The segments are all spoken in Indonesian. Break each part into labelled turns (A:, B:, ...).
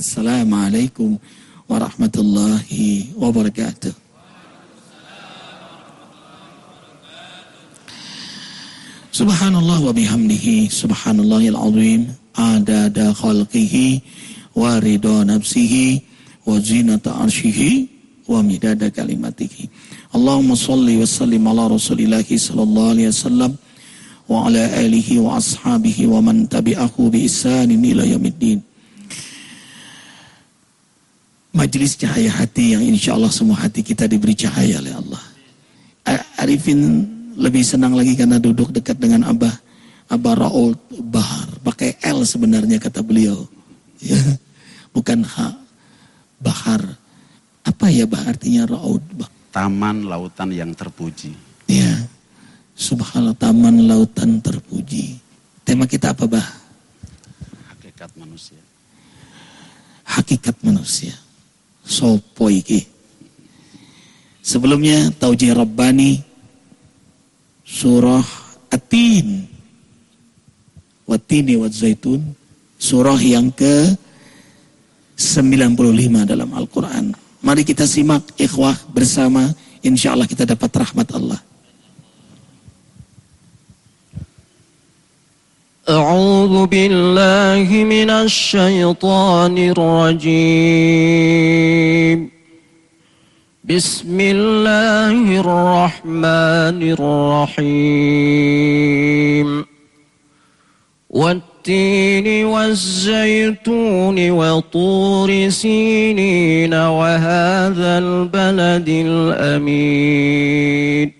A: Assalamualaikum warahmatullahi wabarakatuh. Subhanallah wa bihamdihi subhanallahil azim adada khalqihi wa ridha nafsihi wa zinata arshihi wa midada kalimatihi. Allahumma salli wa sallim ala rasulillahi sallallahu alaihi wasallam wa ala alihi wa ashabihi wa man tabi'ahu bi ihsanin ila yaumiddin. Majlis cahaya hati yang insya Allah semua hati kita diberi cahaya oleh Allah. Arifin lebih senang lagi karena duduk dekat dengan Abah. Abah Raul Bahar. Pakai L sebenarnya kata beliau. Ya. Bukan H. Bahar. Apa ya bah artinya Raul?
B: Taman lautan yang terpuji.
A: Ya. Subhanallah taman lautan terpuji. Tema kita apa bah?
B: Hakikat manusia.
A: Hakikat manusia. Sopo iki. Sebelumnya Taujih Rabbani surah Atin Watini wa Zaitun surah yang ke 95 dalam Al-Quran. Mari kita simak ikhwah bersama. Insya Allah kita dapat rahmat Allah
C: أعوذ بالله من الشيطان الرجيم. بسم الله الرحمن الرحيم. والتين والزيتون وطور سينين وهذا البلد الأمين.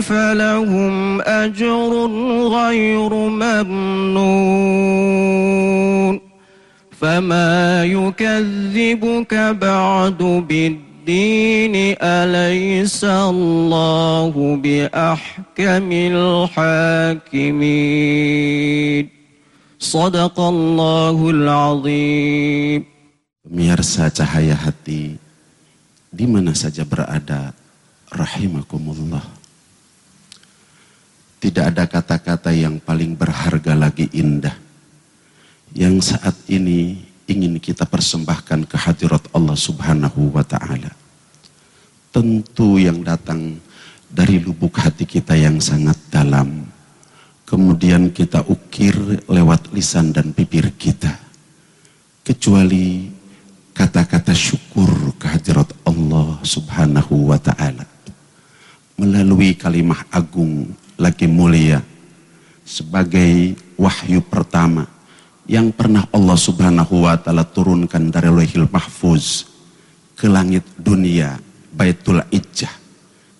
C: فلهم أجر غير ممنون. فما يكذبك بعد بالدين الدين أليس الله بأحكم الحاكمين؟ صدق الله العظيم.
B: Pemirsa cahaya hati di mana saja berada rahimakumullah. Tidak ada kata-kata yang paling berharga lagi indah yang saat ini ingin kita persembahkan ke hadirat Allah Subhanahu wa taala. Tentu yang datang dari lubuk hati kita yang sangat dalam. Kemudian kita ukir lewat lisan dan bibir kita. Kecuali kata-kata syukur kehadirat Allah Subhanahu wa taala. Melalui kalimah agung lagi mulia sebagai wahyu pertama yang pernah Allah subhanahu wa ta'ala turunkan dari lehil mahfuz ke langit dunia Baitul Ijjah.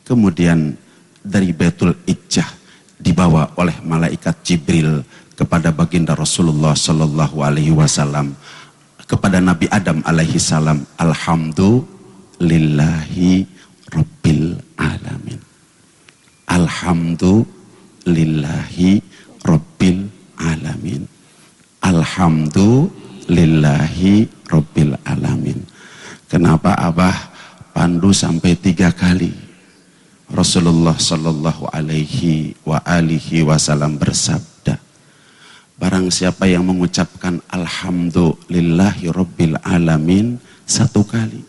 B: Kemudian dari Baitul Ijjah dibawa oleh malaikat Jibril kepada baginda Rasulullah sallallahu alaihi wasallam kepada Nabi Adam alaihi salam alhamdulillahi rabbil alamin alhamdulillahi rabbil alamin Alhamdulillahi Rabbil Alamin. Kenapa Abah pandu sampai tiga kali? Rasulullah Sallallahu Alaihi wa alihi Wasallam bersabda, Barang siapa yang mengucapkan Alhamdulillahi Rabbil Alamin satu kali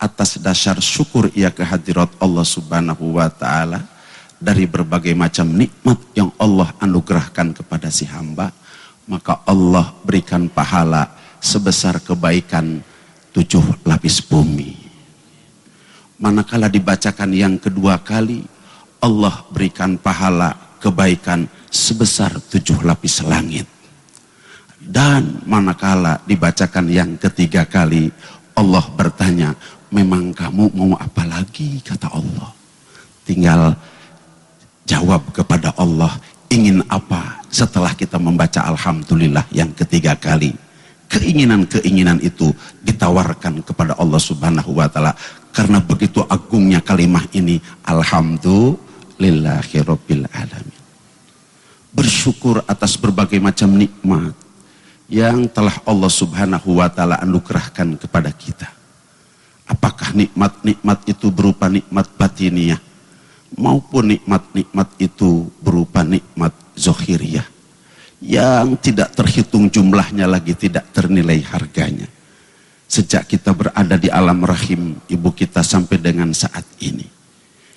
B: atas dasar syukur ia kehadirat Allah Subhanahu wa taala dari berbagai macam nikmat yang Allah anugerahkan kepada si hamba maka Allah berikan pahala sebesar kebaikan tujuh lapis bumi. Manakala dibacakan yang kedua kali, Allah berikan pahala kebaikan sebesar tujuh lapis langit. Dan manakala dibacakan yang ketiga kali, Allah bertanya, memang kamu mau apa lagi? Kata Allah. Tinggal jawab kepada Allah, ingin apa? Setelah kita membaca Alhamdulillah yang ketiga kali. keinginan-keinginan itu ditawarkan kepada Allah Subhanahu wa taala. Karena begitu agungnya kalimah ini alhamdulillahirabbil alamin. Bersyukur atas berbagai macam nikmat yang telah Allah Subhanahu wa taala anugerahkan kepada kita. Apakah nikmat-nikmat itu berupa nikmat batiniah maupun nikmat-nikmat itu berupa nikmat zohiriyah. Yang tidak terhitung jumlahnya lagi tidak ternilai harganya. Sejak kita berada di alam rahim ibu kita sampai dengan saat ini.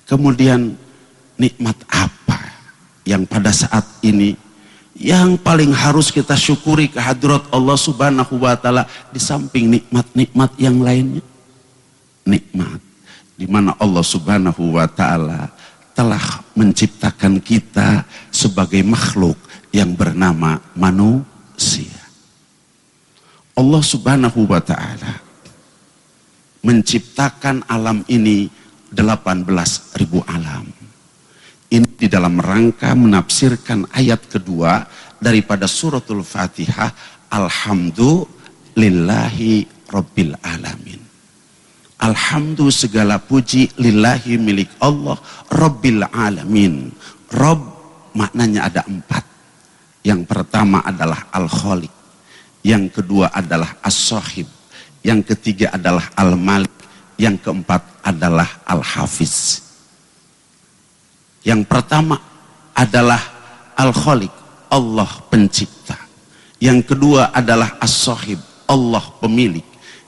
B: Kemudian nikmat apa yang pada saat ini yang paling harus kita syukuri kehadirat Allah subhanahu wa ta'ala di samping nikmat-nikmat yang lainnya? Nikmat di mana Allah subhanahu wa ta'ala telah menciptakan kita sebagai makhluk yang bernama manusia. Allah Subhanahu wa taala menciptakan alam ini 18 ribu alam. Ini di dalam rangka menafsirkan ayat kedua daripada suratul Fatihah Alhamdulillahi Rabbil Alamin. Alhamdulillah segala puji lillahi milik Allah Rabbil Alamin. Rob maknanya ada empat. Yang pertama adalah Al-Khaliq. Yang kedua adalah As-Sahib. Yang ketiga adalah Al-Malik. Yang keempat adalah Al-Hafiz. Yang pertama adalah Al-Khaliq. Allah pencipta. Yang kedua adalah As-Sahib. Allah pemilik.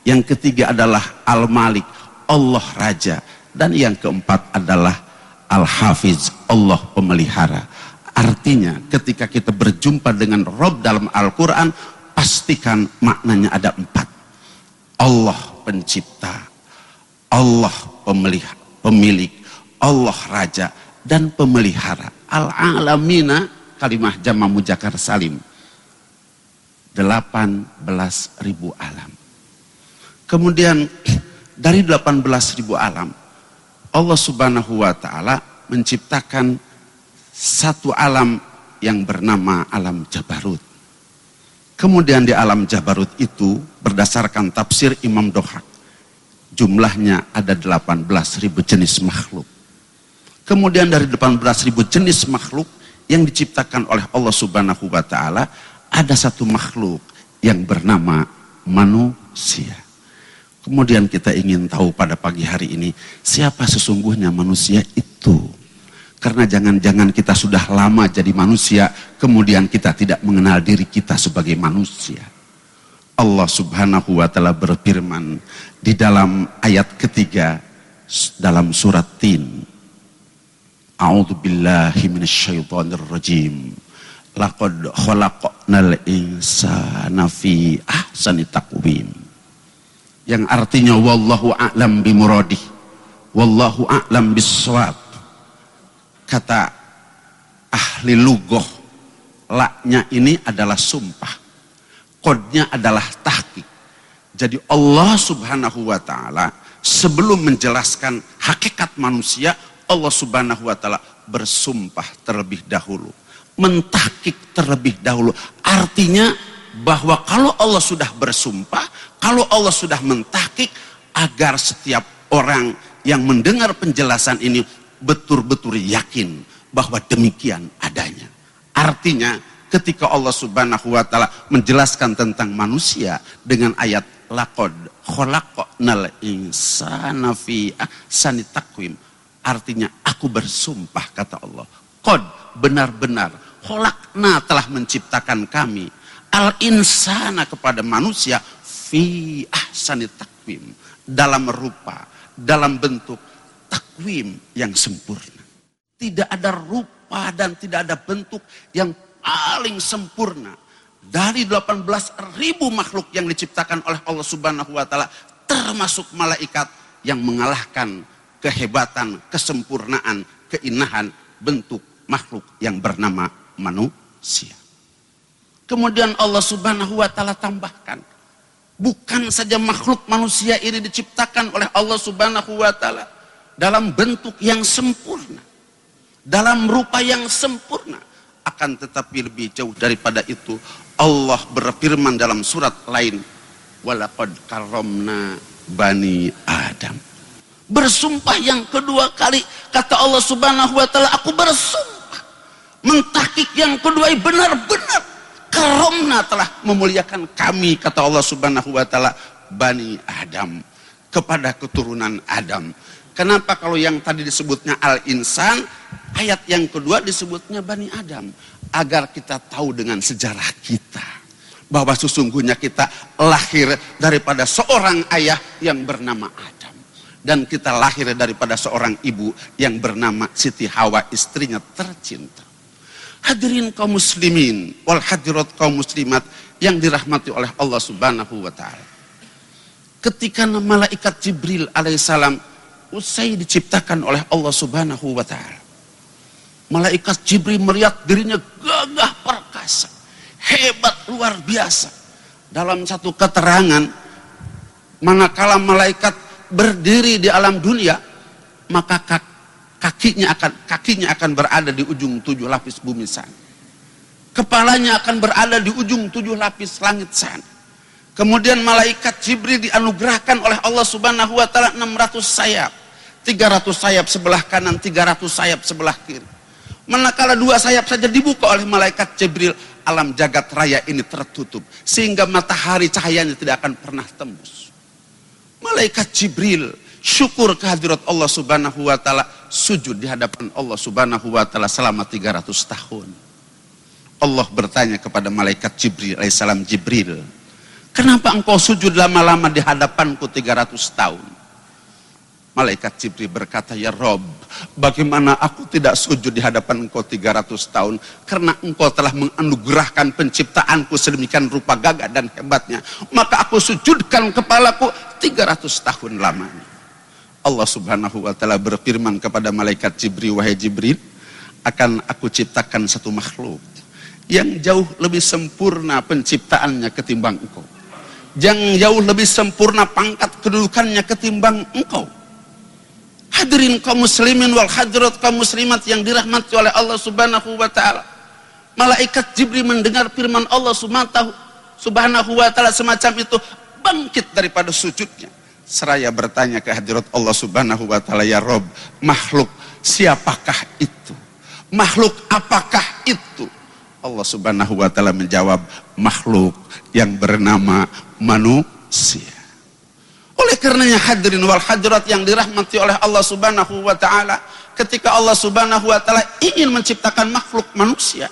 B: Yang ketiga adalah Al-Malik. Allah Raja. Dan yang keempat adalah Al-Hafiz. Allah pemelihara. Artinya ketika kita berjumpa dengan Rob dalam Al-Quran, pastikan maknanya ada empat. Allah pencipta, Allah pemilik, pemilik Allah raja, dan pemelihara. Al-alamina, kalimah jama mujakar salim. 18 ribu alam. Kemudian dari 18 ribu alam, Allah subhanahu wa ta'ala menciptakan satu alam yang bernama alam Jabarut. Kemudian di alam Jabarut itu berdasarkan tafsir Imam Dohak. Jumlahnya ada 18 ribu jenis makhluk. Kemudian dari 18 ribu jenis makhluk yang diciptakan oleh Allah subhanahu wa ta'ala. Ada satu makhluk yang bernama manusia. Kemudian kita ingin tahu pada pagi hari ini siapa sesungguhnya manusia itu. Karena jangan-jangan kita sudah lama jadi manusia, kemudian kita tidak mengenal diri kita sebagai manusia. Allah subhanahu wa ta'ala berfirman di dalam ayat ketiga dalam surat Tin. A'udhu billahi minasyaitonir rajim. Laqad khalaqnal insana fi ahsani taqwim. Yang artinya wallahu a'lam bimuradih. Wallahu a'lam biswab kata ahli lugoh laknya ini adalah sumpah. Kodnya adalah tahqiq. Jadi Allah subhanahu wa ta'ala sebelum menjelaskan hakikat manusia Allah subhanahu wa ta'ala bersumpah terlebih dahulu. Mentahkik terlebih dahulu. Artinya bahwa kalau Allah sudah bersumpah kalau Allah sudah mentahkik agar setiap orang yang mendengar penjelasan ini betul-betul yakin bahwa demikian adanya. Artinya ketika Allah Subhanahu wa taala menjelaskan tentang manusia dengan ayat laqad khalaqnal insana fi ahsani. Artinya aku bersumpah kata Allah. Qad benar-benar khalaqna telah menciptakan kami al insana kepada manusia fi ahsani taqwim dalam rupa, dalam bentuk takwim yang sempurna. Tidak ada rupa dan tidak ada bentuk yang paling sempurna. Dari 18 ribu makhluk yang diciptakan oleh Allah subhanahu wa ta'ala. Termasuk malaikat yang mengalahkan kehebatan, kesempurnaan, keinahan bentuk makhluk yang bernama manusia. Kemudian Allah subhanahu wa ta'ala tambahkan. Bukan saja makhluk manusia ini diciptakan oleh Allah subhanahu wa ta'ala dalam bentuk yang sempurna, dalam rupa yang sempurna. Akan tetapi lebih jauh daripada itu, Allah berfirman dalam surat lain, "Walaqad karomna bani Adam." Bersumpah yang kedua kali kata Allah Subhanahu wa taala, aku bersumpah. Mentakik yang kedua benar-benar karomna telah memuliakan kami kata Allah Subhanahu wa taala bani Adam kepada keturunan Adam. Kenapa kalau yang tadi disebutnya al-insan, ayat yang kedua disebutnya Bani Adam. Agar kita tahu dengan sejarah kita. Bahwa sesungguhnya kita lahir daripada seorang ayah yang bernama Adam. Dan kita lahir daripada seorang ibu yang bernama Siti Hawa istrinya tercinta. Hadirin kaum muslimin wal hadirat kaum muslimat yang dirahmati oleh Allah subhanahu wa ta'ala. Ketika malaikat Jibril alaihissalam usai diciptakan oleh Allah Subhanahu wa taala. Malaikat Jibril melihat dirinya gagah perkasa, hebat luar biasa. Dalam satu keterangan, manakala malaikat berdiri di alam dunia, maka kakinya akan kakinya akan berada di ujung tujuh lapis bumi sana. Kepalanya akan berada di ujung tujuh lapis langit sana. Kemudian malaikat Jibril dianugerahkan oleh Allah Subhanahu wa taala 600 sayap. 300 sayap sebelah kanan, 300 sayap sebelah kiri. Manakala dua sayap saja dibuka oleh malaikat Jibril, alam jagat raya ini tertutup sehingga matahari cahayanya tidak akan pernah tembus. Malaikat Jibril syukur kehadirat Allah Subhanahu wa taala sujud di hadapan Allah Subhanahu wa taala selama 300 tahun. Allah bertanya kepada malaikat Jibril alaihissalam Jibril, Kenapa engkau sujud lama-lama di hadapanku 300 tahun? Malaikat Jibril berkata, Ya Rob, bagaimana aku tidak sujud di hadapan engkau 300 tahun? Karena engkau telah menganugerahkan penciptaanku sedemikian rupa gagah dan hebatnya. Maka aku sujudkan kepalaku 300 tahun lamanya. Allah subhanahu wa ta'ala berfirman kepada malaikat Jibril, Wahai Jibril, akan aku ciptakan satu makhluk yang jauh lebih sempurna penciptaannya ketimbang engkau yang jauh lebih sempurna pangkat kedudukannya ketimbang engkau. Hadirin kaum muslimin wal hadirat kaum muslimat yang dirahmati oleh Allah Subhanahu wa taala. Malaikat Jibril mendengar firman Allah Subhanahu wa taala semacam itu bangkit daripada sujudnya. Seraya bertanya ke hadirat Allah Subhanahu wa taala, "Ya Rob, makhluk siapakah itu? Makhluk apakah itu?" Allah Subhanahu wa taala menjawab, "Makhluk yang bernama manusia. Oleh karenanya hadirin wal hadirat yang dirahmati oleh Allah Subhanahu wa taala, ketika Allah Subhanahu wa taala ingin menciptakan makhluk manusia,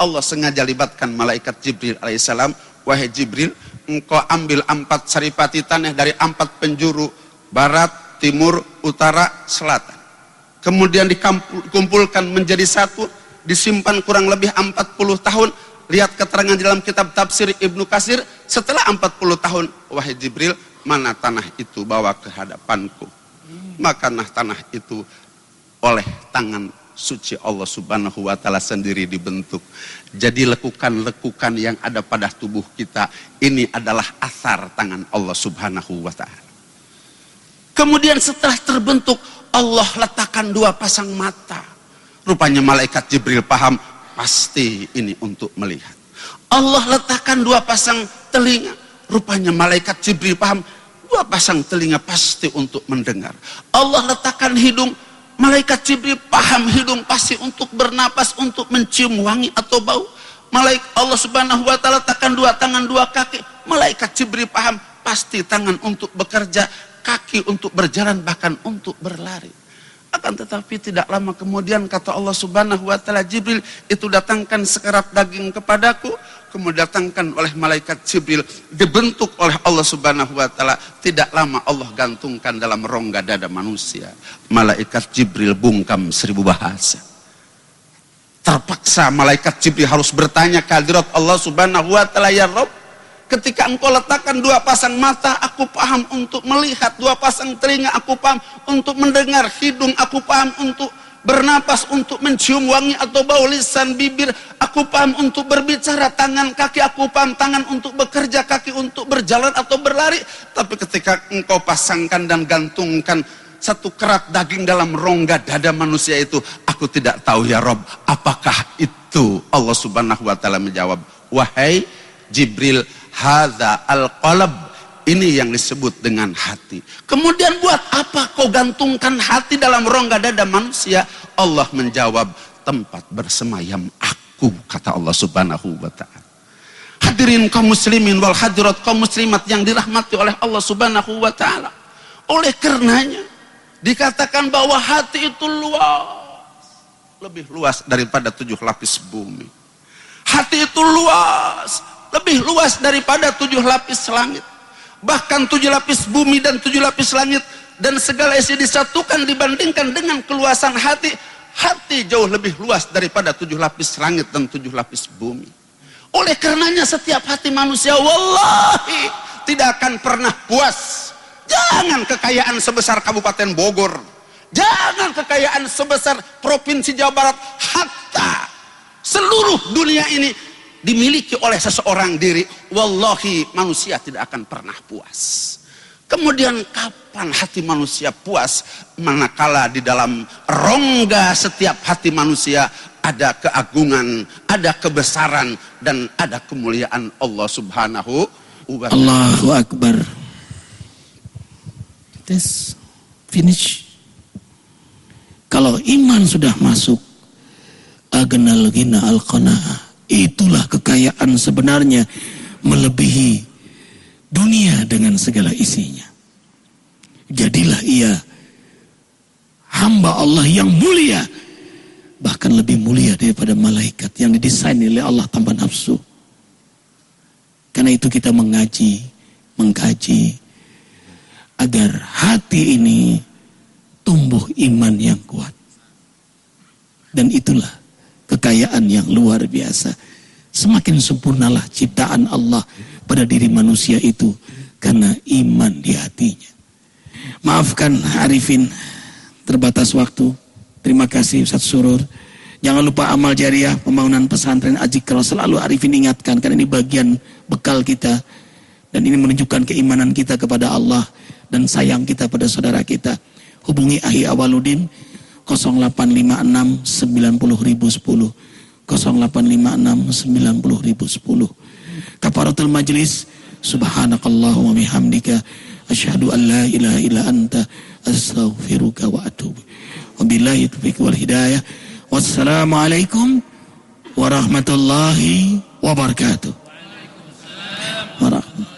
B: Allah sengaja libatkan malaikat Jibril alaihissalam, wahai Jibril, engkau ambil empat saripati tanah dari empat penjuru barat, timur, utara, selatan. Kemudian dikumpulkan menjadi satu, disimpan kurang lebih 40 tahun Lihat keterangan dalam kitab tafsir Ibnu Kasir, setelah 40 tahun, wahai Jibril, mana tanah itu bawa ke hadapanku. Maka nah tanah itu oleh tangan suci Allah subhanahu wa ta'ala sendiri dibentuk. Jadi lekukan-lekukan yang ada pada tubuh kita, ini adalah asar tangan Allah subhanahu wa ta'ala. Kemudian setelah terbentuk, Allah letakkan dua pasang mata. Rupanya malaikat Jibril paham, Pasti ini untuk melihat. Allah letakkan dua pasang telinga. Rupanya malaikat Jibril paham. Dua pasang telinga pasti untuk mendengar. Allah letakkan hidung. Malaikat Jibril paham hidung pasti untuk bernapas, untuk mencium wangi atau bau. Malaikat Allah subhanahu wa ta'ala letakkan dua tangan, dua kaki. Malaikat Jibril paham pasti tangan untuk bekerja, kaki untuk berjalan, bahkan untuk berlari. Akan tetapi tidak lama kemudian kata Allah subhanahu wa ta'ala Jibril itu datangkan sekerat daging kepadaku. Kemudian datangkan oleh malaikat Jibril. Dibentuk oleh Allah subhanahu wa ta'ala. Tidak lama Allah gantungkan dalam rongga dada manusia. Malaikat Jibril bungkam seribu bahasa. Terpaksa malaikat Jibril harus bertanya kehadirat Allah subhanahu wa ta'ala ya Rabb Ketika engkau letakkan dua pasang mata, aku paham untuk melihat. Dua pasang telinga, aku paham untuk mendengar. Hidung, aku paham untuk bernapas, untuk mencium wangi atau bau lisan bibir. Aku paham untuk berbicara. Tangan, kaki, aku paham tangan untuk bekerja, kaki untuk berjalan atau berlari. Tapi ketika engkau pasangkan dan gantungkan satu kerat daging dalam rongga dada manusia itu, aku tidak tahu ya Rob, apakah itu? Allah subhanahu wa ta'ala menjawab, Wahai Jibril, hadza al-qalb. Ini yang disebut dengan hati. Kemudian buat apa kau gantungkan hati dalam rongga dada manusia? Allah menjawab, tempat bersemayam aku, kata Allah subhanahu wa ta'ala. Hadirin kaum muslimin wal hadirat kaum muslimat yang dirahmati oleh Allah subhanahu wa ta'ala. Oleh karenanya, dikatakan bahwa hati itu luas. Lebih luas daripada tujuh lapis bumi. Hati itu luas. Lebih luas daripada tujuh lapis langit bahkan tujuh lapis bumi dan tujuh lapis langit dan segala isi disatukan dibandingkan dengan keluasan hati. Hati jauh lebih luas daripada tujuh lapis langit dan tujuh lapis bumi. Oleh karenanya setiap hati manusia wallahi tidak akan pernah puas. Jangan kekayaan sebesar Kabupaten Bogor. Jangan kekayaan sebesar Provinsi Jawa Barat. Hatta seluruh dunia ini dimiliki oleh seseorang diri, wallahi manusia tidak akan pernah puas. Kemudian kapan hati manusia puas? Manakala di dalam rongga setiap hati manusia ada keagungan, ada kebesaran dan ada kemuliaan Allah Subhanahu
A: wa. Allahu akbar. Tes finish. Kalau iman sudah masuk agnal gina al qanaah Itulah kekayaan sebenarnya melebihi dunia dengan segala isinya. Jadilah ia hamba Allah yang mulia. Bahkan lebih mulia daripada malaikat yang didesain oleh Allah tanpa nafsu. Karena itu kita mengaji, mengkaji agar hati ini tumbuh iman yang kuat. Dan itulah kekayaan yang luar biasa. Semakin sempurnalah ciptaan Allah pada diri manusia itu karena iman di hatinya. Maafkan Arifin terbatas waktu. Terima kasih Ustaz Surur. Jangan lupa amal jariah pembangunan pesantren Ajik kalau selalu Arifin ingatkan karena ini bagian bekal kita dan ini menunjukkan keimanan kita kepada Allah dan sayang kita pada saudara kita. Hubungi Ahi Awaludin 0856 90010 0856 90010 Kafaratul majlis Subhanakallahumma bihamdika asyhadu an la ilaha illa anta astaghfiruka wa atubu. Wabillahi taufiq wal hidayah. Wassalamualaikum warahmatullahi wabarakatuh. Warahmatullahi